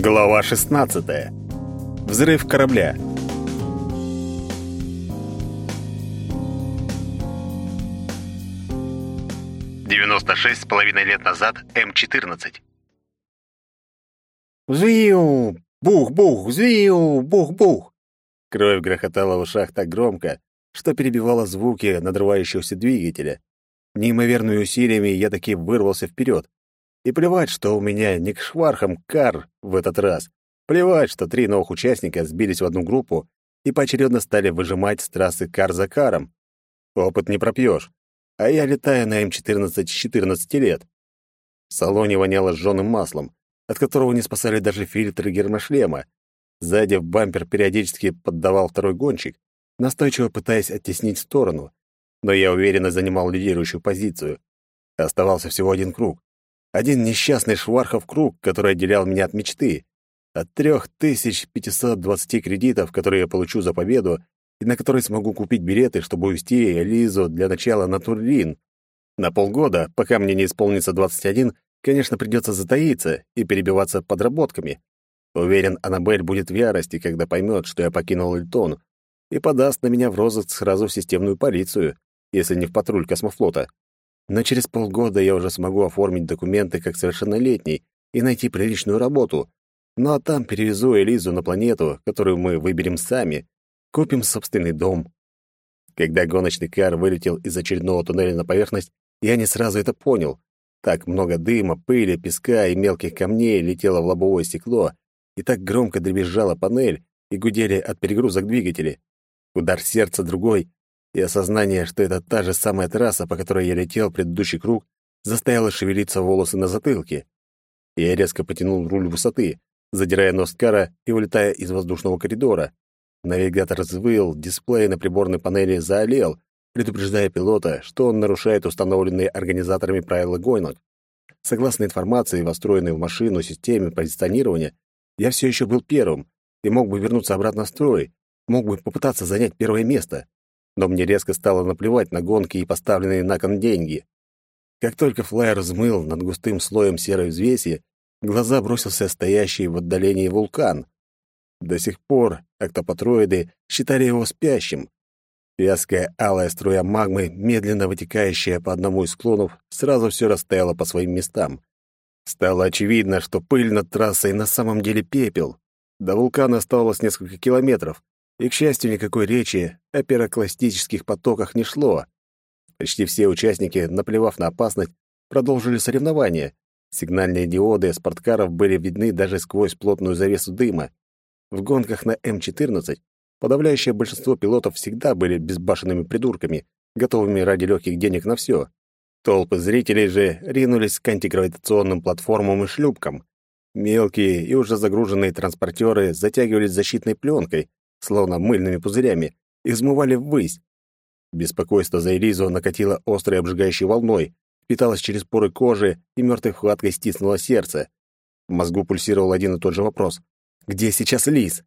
Глава 16. Взрыв корабля. Девяносто шесть с половиной лет назад М-14. Взвию! Бух-бух! Взвию! Бух-бух! Кровь грохотала в ушах так громко, что перебивала звуки надрывающегося двигателя. Неимоверными усилиями я таки вырвался вперед. И плевать, что у меня не к швархам кар в этот раз. Плевать, что три новых участника сбились в одну группу и поочередно стали выжимать с трассы кар за каром. Опыт не пропьешь. А я летаю на М14 с 14 лет. В салоне воняло сжёным маслом, от которого не спасали даже фильтры гермошлема. Сзади в бампер периодически поддавал второй гонщик, настойчиво пытаясь оттеснить в сторону. Но я уверенно занимал лидирующую позицию. Оставался всего один круг. Один несчастный швархов круг, который отделял меня от мечты. От 3520 кредитов, которые я получу за победу, и на которые смогу купить билеты, чтобы увезти Лизу для начала на Турлин. На полгода, пока мне не исполнится 21, конечно, придется затаиться и перебиваться подработками. Уверен, Аннабель будет в ярости, когда поймет, что я покинул Эльтон, и подаст на меня в розыск сразу в системную полицию, если не в патруль космофлота но через полгода я уже смогу оформить документы как совершеннолетний и найти приличную работу. Ну а там перевезу Элизу на планету, которую мы выберем сами, купим собственный дом. Когда гоночный кар вылетел из очередного туннеля на поверхность, я не сразу это понял. Так много дыма, пыли, песка и мелких камней летело в лобовое стекло, и так громко дребезжала панель, и гудели от перегрузок двигатели. Удар сердца другой, и осознание, что это та же самая трасса, по которой я летел предыдущий круг, заставило шевелиться волосы на затылке. Я резко потянул руль высоты, задирая нос кара и улетая из воздушного коридора. Навигатор взвыл, дисплей на приборной панели заолел, предупреждая пилота, что он нарушает установленные организаторами правила гонок. Согласно информации, встроенной в машину системе позиционирования, я все еще был первым и мог бы вернуться обратно в строй, мог бы попытаться занять первое место но мне резко стало наплевать на гонки и поставленные на кон деньги. Как только флайер взмыл над густым слоем серой взвеси, глаза бросился стоящий в отдалении вулкан. До сих пор октопатроиды считали его спящим. Вязкая алая струя магмы, медленно вытекающая по одному из склонов, сразу все растаяло по своим местам. Стало очевидно, что пыль над трассой на самом деле пепел. До вулкана оставалось несколько километров, и, к счастью, никакой речи о пирокластических потоках не шло. Почти все участники, наплевав на опасность, продолжили соревнования. Сигнальные диоды спорткаров были видны даже сквозь плотную завесу дыма. В гонках на М14 подавляющее большинство пилотов всегда были безбашенными придурками, готовыми ради легких денег на все. Толпы зрителей же ринулись к антигравитационным платформам и шлюпкам. Мелкие и уже загруженные транспортеры затягивались защитной пленкой, словно мыльными пузырями, и взмывали ввысь. Беспокойство за Элизу накатило острой обжигающей волной, впиталось через поры кожи и мертвой хваткой стиснуло сердце. В мозгу пульсировал один и тот же вопрос. «Где сейчас Лиз?»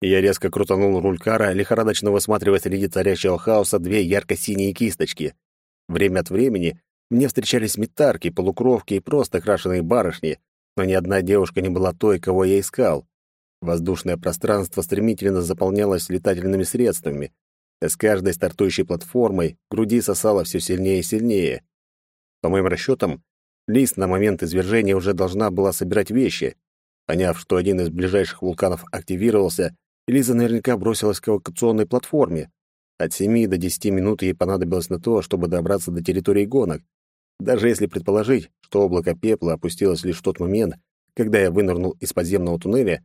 я резко крутанул руль кара, лихорадочно высматривая среди царящего хаоса две ярко-синие кисточки. Время от времени мне встречались метарки, полукровки и просто крашеные барышни, но ни одна девушка не была той, кого я искал. Воздушное пространство стремительно заполнялось летательными средствами. С каждой стартующей платформой груди сосало все сильнее и сильнее. По моим расчетам, Лис на момент извержения уже должна была собирать вещи. Поняв, что один из ближайших вулканов активировался, Лиза наверняка бросилась к эвакуационной платформе. От 7 до 10 минут ей понадобилось на то, чтобы добраться до территории гонок. Даже если предположить, что облако пепла опустилось лишь в тот момент, когда я вынырнул из подземного туннеля,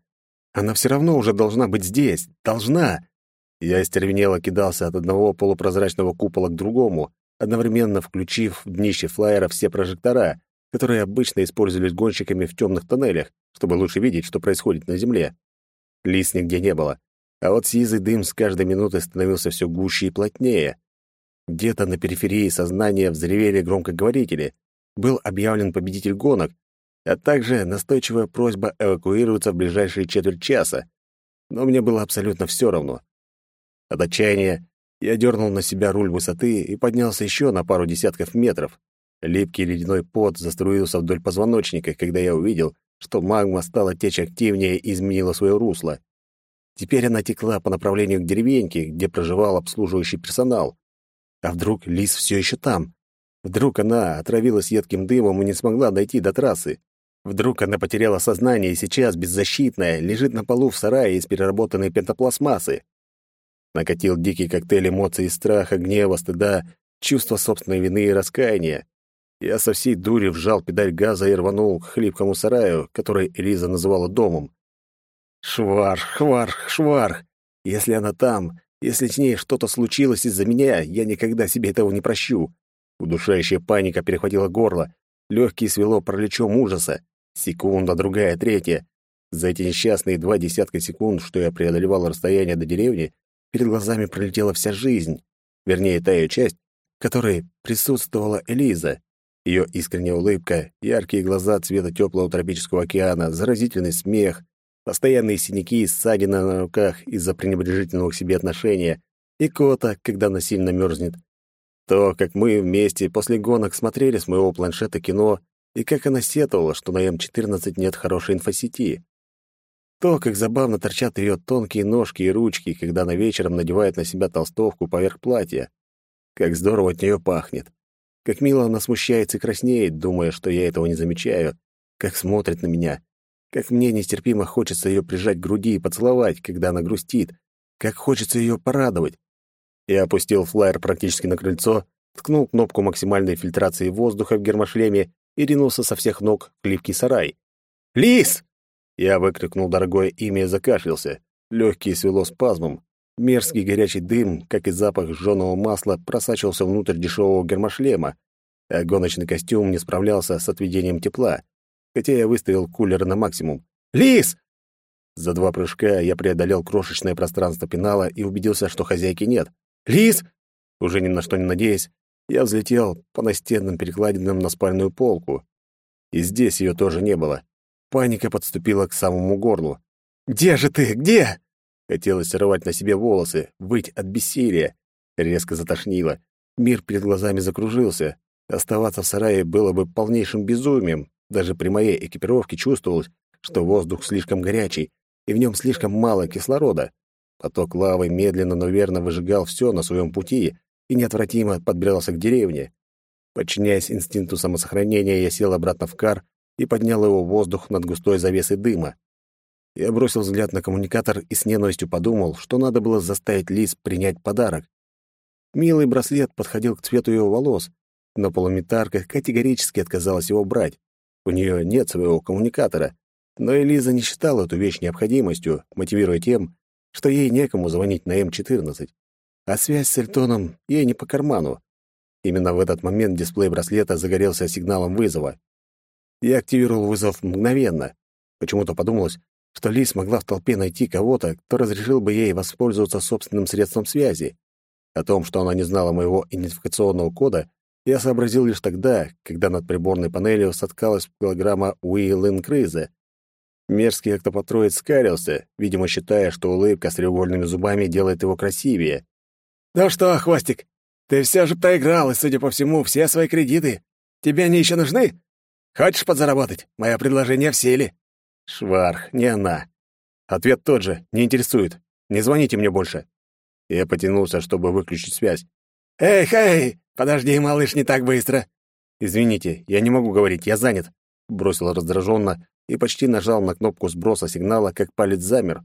она все равно уже должна быть здесь. Должна. Я остервенело кидался от одного полупрозрачного купола к другому, одновременно включив в днище флайера все прожектора, которые обычно использовались гонщиками в темных тоннелях, чтобы лучше видеть, что происходит на Земле. Лис нигде не было, а вот сизый дым с каждой минутой становился все гуще и плотнее. Где-то на периферии сознания взревели громкоговорители. Был объявлен победитель гонок, а также настойчивая просьба эвакуироваться в ближайшие четверть часа. Но мне было абсолютно все равно. От отчаяния я дернул на себя руль высоты и поднялся еще на пару десятков метров. Липкий ледяной пот заструился вдоль позвоночника, когда я увидел, что магма стала течь активнее и изменила свое русло. Теперь она текла по направлению к деревеньке, где проживал обслуживающий персонал. А вдруг лис все еще там? Вдруг она отравилась едким дымом и не смогла дойти до трассы? Вдруг она потеряла сознание и сейчас, беззащитная, лежит на полу в сарае из переработанной пентапластмассы? Накатил дикий коктейль эмоций страха, гнева, стыда, чувства собственной вины и раскаяния. Я со всей дури вжал педаль газа и рванул к хлипкому сараю, который Элиза называла домом. Шварх, шварх, шварх! Если она там, если с ней что-то случилось из-за меня, я никогда себе этого не прощу. Удушающая паника перехватила горло, легкие свело параличом ужаса. Секунда, другая, третья. За эти несчастные два десятка секунд, что я преодолевал расстояние до деревни, перед глазами пролетела вся жизнь. Вернее, та ее часть, в которой присутствовала Элиза. Ее искренняя улыбка, яркие глаза цвета теплого тропического океана, заразительный смех, постоянные синяки и ссадины на руках из-за пренебрежительного к себе отношения и кота, когда она сильно мерзнет. То, как мы вместе после гонок смотрели с моего планшета кино, и как она сетовала, что на М14 нет хорошей инфосети. То, как забавно торчат ее тонкие ножки и ручки, когда она вечером надевает на себя толстовку поверх платья. Как здорово от нее пахнет. Как мило она смущается и краснеет, думая, что я этого не замечаю. Как смотрит на меня. Как мне нестерпимо хочется ее прижать к груди и поцеловать, когда она грустит. Как хочется ее порадовать. Я опустил флайер практически на крыльцо, ткнул кнопку максимальной фильтрации воздуха в гермошлеме и ринулся со всех ног в клипкий сарай. «Лис!» Я выкрикнул дорогое имя и закашлялся. Легкие свело спазмом. Мерзкий горячий дым, как и запах сжёного масла, просачивался внутрь дешевого гермошлема, а гоночный костюм не справлялся с отведением тепла, хотя я выставил кулер на максимум. «Лис!» За два прыжка я преодолел крошечное пространство пенала и убедился, что хозяйки нет. «Лис!» Уже ни на что не надеясь, я взлетел по настенным перекладинам на спальную полку. И здесь ее тоже не было. Паника подступила к самому горлу. «Где же ты? Где?» Хотелось рвать на себе волосы, выть от бессилия. Резко затошнило. Мир перед глазами закружился. Оставаться в сарае было бы полнейшим безумием. Даже при моей экипировке чувствовалось, что воздух слишком горячий, и в нем слишком мало кислорода. Поток лавы медленно, но верно выжигал все на своем пути и неотвратимо подбирался к деревне. Подчиняясь инстинкту самосохранения, я сел обратно в кар и поднял его в воздух над густой завесой дыма. Я бросил взгляд на коммуникатор и с ненавистью подумал, что надо было заставить Лиз принять подарок. Милый браслет подходил к цвету ее волос, но полуметарка категорически отказалась его брать. У нее нет своего коммуникатора, но Элиза не считала эту вещь необходимостью, мотивируя тем, что ей некому звонить на М14, а связь с Эльтоном ей не по карману. Именно в этот момент дисплей браслета загорелся сигналом вызова. Я активировал вызов мгновенно. Почему-то подумалось, что Лис могла в толпе найти кого-то, кто разрешил бы ей воспользоваться собственным средством связи. О том, что она не знала моего идентификационного кода, я сообразил лишь тогда, когда над приборной панелью соткалась голограмма Уиллен Крыза, Мерзкий октопатроид скарился, видимо, считая, что улыбка с треугольными зубами делает его красивее. «Ну что, Хвостик, ты все же проиграл, и, судя по всему, все свои кредиты. Тебе они еще нужны? Хочешь подзаработать? Мое предложение в силе». Шварх, не она. Ответ тот же, не интересует. Не звоните мне больше. Я потянулся, чтобы выключить связь. «Эй, хей! Подожди, малыш, не так быстро!» «Извините, я не могу говорить, я занят», — бросил раздраженно, и почти нажал на кнопку сброса сигнала, как палец замер.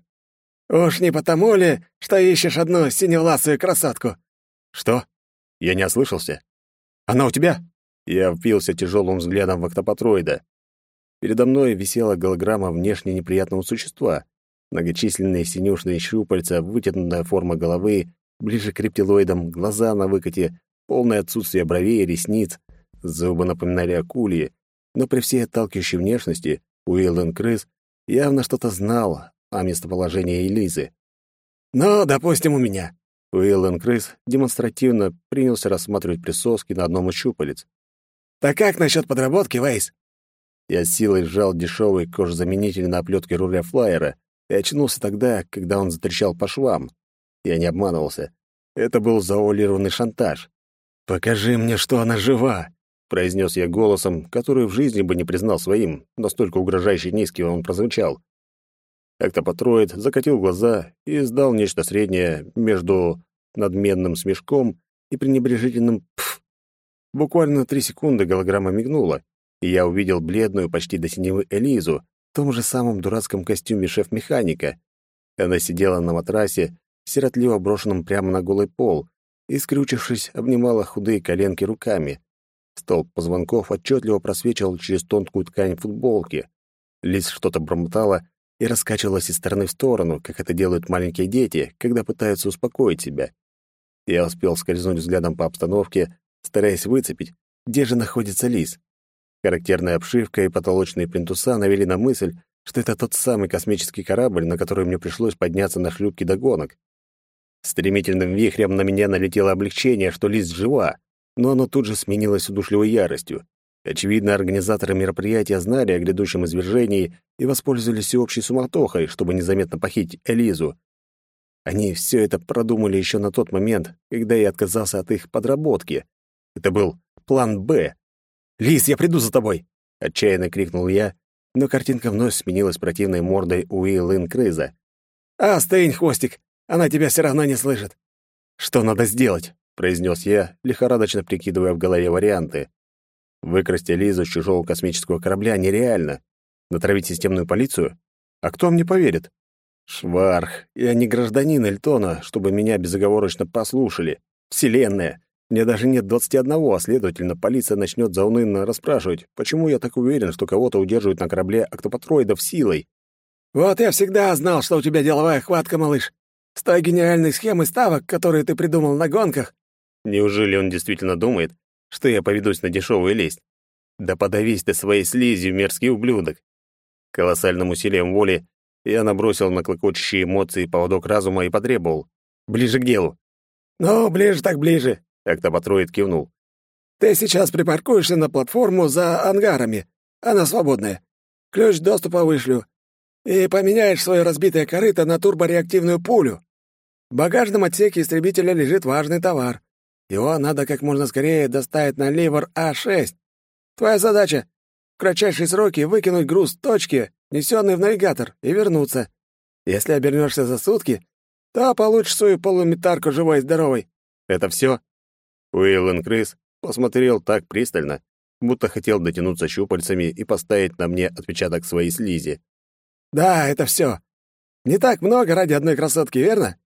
«Уж не потому ли, что ищешь одну синевласую красотку?» «Что?» Я не ослышался. «Она у тебя?» Я впился тяжелым взглядом в октопатроида. Передо мной висела голограмма внешне неприятного существа. Многочисленные синюшные щупальца, вытянутая форма головы, ближе к рептилоидам, глаза на выкате, полное отсутствие бровей и ресниц. Зубы напоминали акульи, но при всей отталкивающей внешности Уиллен Крыс явно что-то знал о местоположении Элизы. «Ну, допустим, у меня». Уиллен Крыс демонстративно принялся рассматривать присоски на одном из щупалец. «Так как насчет подработки, Вейс?» Я силой сжал дешевый кожзаменитель на оплетке руля флайера и очнулся тогда, когда он затрещал по швам. Я не обманывался. Это был заолированный шантаж. «Покажи мне, что она жива!» — произнес я голосом, который в жизни бы не признал своим, настолько угрожающе низкий он прозвучал. Октопатроид закатил глаза и издал нечто среднее между надменным смешком и пренебрежительным «пф». Буквально три секунды голограмма мигнула, и я увидел бледную почти до синевы Элизу в том же самом дурацком костюме шеф-механика. Она сидела на матрасе, сиротливо брошенном прямо на голый пол, и, скрючившись, обнимала худые коленки руками. Столб позвонков отчетливо просвечивал через тонкую ткань футболки. Лиз что-то бормотала и раскачивалась из стороны в сторону, как это делают маленькие дети, когда пытаются успокоить себя. Я успел скользнуть взглядом по обстановке, стараясь выцепить, где же находится Лиз. Характерная обшивка и потолочные плинтуса навели на мысль, что это тот самый космический корабль, на который мне пришлось подняться на шлюпке до гонок. Стремительным вихрем на меня налетело облегчение, что Лиз жива, но оно тут же сменилось удушливой яростью. Очевидно, организаторы мероприятия знали о грядущем извержении и воспользовались всеобщей суматохой, чтобы незаметно похитить Элизу. Они все это продумали еще на тот момент, когда я отказался от их подработки. Это был план «Б». «Лиз, я приду за тобой!» — отчаянно крикнул я, но картинка вновь сменилась противной мордой Уиллын Крыза. «А, стынь, хвостик! Она тебя все равно не слышит!» «Что надо сделать?» — произнес я, лихорадочно прикидывая в голове варианты. Выкрасть Лизу с чужого космического корабля нереально. Натравить системную полицию? А кто мне поверит? Шварх, я не гражданин Эльтона, чтобы меня безоговорочно послушали. Вселенная. Мне даже нет двадцати одного, а следовательно, полиция начнет заунывно расспрашивать, почему я так уверен, что кого-то удерживают на корабле октопатроидов силой. «Вот я всегда знал, что у тебя деловая хватка, малыш. С той гениальной схемой ставок, которую ты придумал на гонках, Неужели он действительно думает, что я поведусь на дешевую лесть? Да подавись ты своей слизью, мерзкий ублюдок. Колоссальным усилием воли я набросил на клокочущие эмоции поводок разума и потребовал. Ближе к делу. «Ну, ближе так ближе», — Октопатроид кивнул. «Ты сейчас припаркуешься на платформу за ангарами. Она свободная. Ключ доступа вышлю. И поменяешь свое разбитое корыто на турбореактивную пулю. В багажном отсеке истребителя лежит важный товар. Его надо как можно скорее доставить на ливер А6. Твоя задача — в кратчайшие сроки выкинуть груз с точки, несенный в навигатор, и вернуться. Если обернешься за сутки, то получишь свою полуметарку живой и здоровой. Это все? Уиллен Крыс посмотрел так пристально, будто хотел дотянуться щупальцами и поставить на мне отпечаток своей слизи. «Да, это все. Не так много ради одной красотки, верно?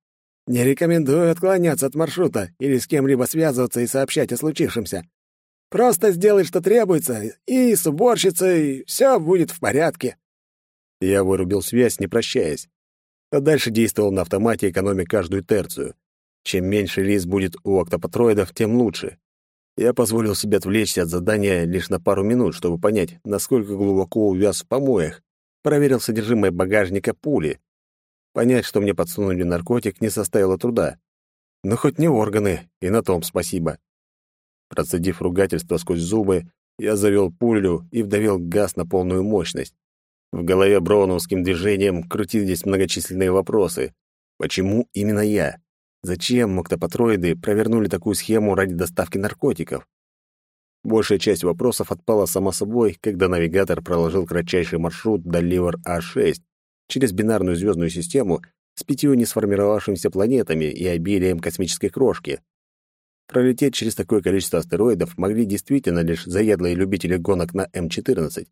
Не рекомендую отклоняться от маршрута или с кем-либо связываться и сообщать о случившемся. Просто сделай, что требуется, и с уборщицей все будет в порядке». Я вырубил связь, не прощаясь. А дальше действовал на автомате, экономя каждую терцию. Чем меньше лист будет у октопатроидов, тем лучше. Я позволил себе отвлечься от задания лишь на пару минут, чтобы понять, насколько глубоко увяз в помоях. Проверил содержимое багажника пули. Понять, что мне подсунули наркотик, не составило труда. Но хоть не органы, и на том спасибо. Процедив ругательство сквозь зубы, я завел пулю и вдавил газ на полную мощность. В голове броуновским движением крутились многочисленные вопросы. Почему именно я? Зачем моктопатроиды провернули такую схему ради доставки наркотиков? Большая часть вопросов отпала сама собой, когда навигатор проложил кратчайший маршрут до Ливер А6, через бинарную звездную систему с пятью несформировавшимися планетами и обилием космической крошки. Пролететь через такое количество астероидов могли действительно лишь заядлые любители гонок на М-14.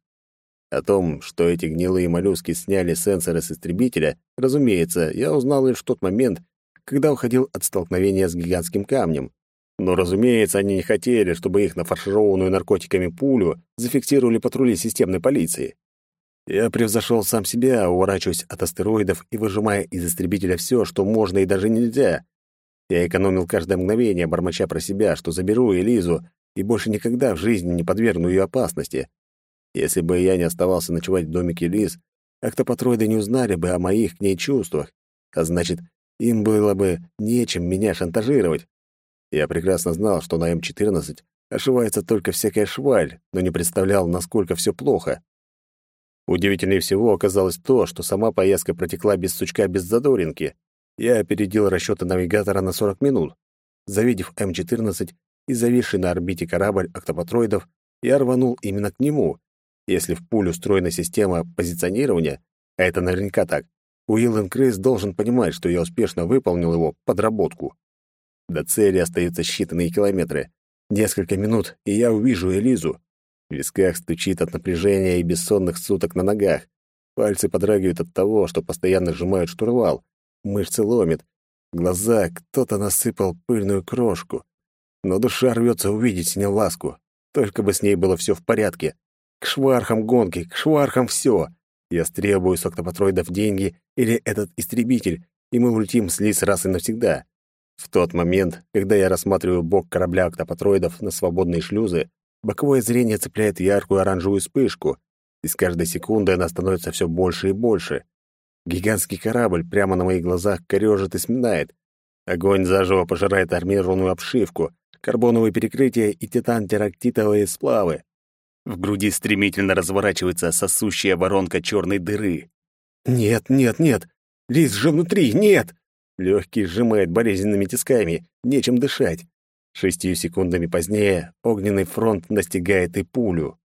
О том, что эти гнилые моллюски сняли сенсоры с истребителя, разумеется, я узнал лишь в тот момент, когда уходил от столкновения с гигантским камнем. Но, разумеется, они не хотели, чтобы их нафаршированную наркотиками пулю зафиксировали патрули системной полиции. Я превзошел сам себя, уворачиваясь от астероидов и выжимая из истребителя все, что можно и даже нельзя. Я экономил каждое мгновение, бормоча про себя, что заберу Элизу и больше никогда в жизни не подвергну ее опасности. Если бы я не оставался ночевать в домике Лиз, октопатроиды не узнали бы о моих к ней чувствах, а значит, им было бы нечем меня шантажировать. Я прекрасно знал, что на М-14 ошивается только всякая шваль, но не представлял, насколько все плохо. Удивительнее всего оказалось то, что сама поездка протекла без сучка, без задоринки. Я опередил расчеты навигатора на 40 минут. Завидев М-14 и зависший на орбите корабль октопатроидов, я рванул именно к нему. Если в пулю встроена система позиционирования, а это наверняка так, Уиллен Крейс должен понимать, что я успешно выполнил его подработку. До цели остаются считанные километры. Несколько минут, и я увижу Элизу. В висках стучит от напряжения и бессонных суток на ногах. Пальцы подрагивают от того, что постоянно сжимают штурвал. Мышцы ломит. Глаза кто-то насыпал пыльную крошку. Но душа рвется увидеть ласку. Только бы с ней было все в порядке. К швархам гонки, к швархам все. Я стребую с октопатроидов деньги или этот истребитель, и мы улетим с Лис раз и навсегда. В тот момент, когда я рассматриваю бок корабля октопатроидов на свободные шлюзы, боковое зрение цепляет яркую оранжевую вспышку, и с каждой секундой она становится все больше и больше. Гигантский корабль прямо на моих глазах корёжит и сминает. Огонь заживо пожирает армированную обшивку, карбоновые перекрытия и титан-терактитовые сплавы. В груди стремительно разворачивается сосущая воронка черной дыры. «Нет, нет, нет! Лис же внутри! Нет!» Легкий сжимает болезненными тисками, нечем дышать. Шестью секундами позднее огненный фронт настигает и пулю.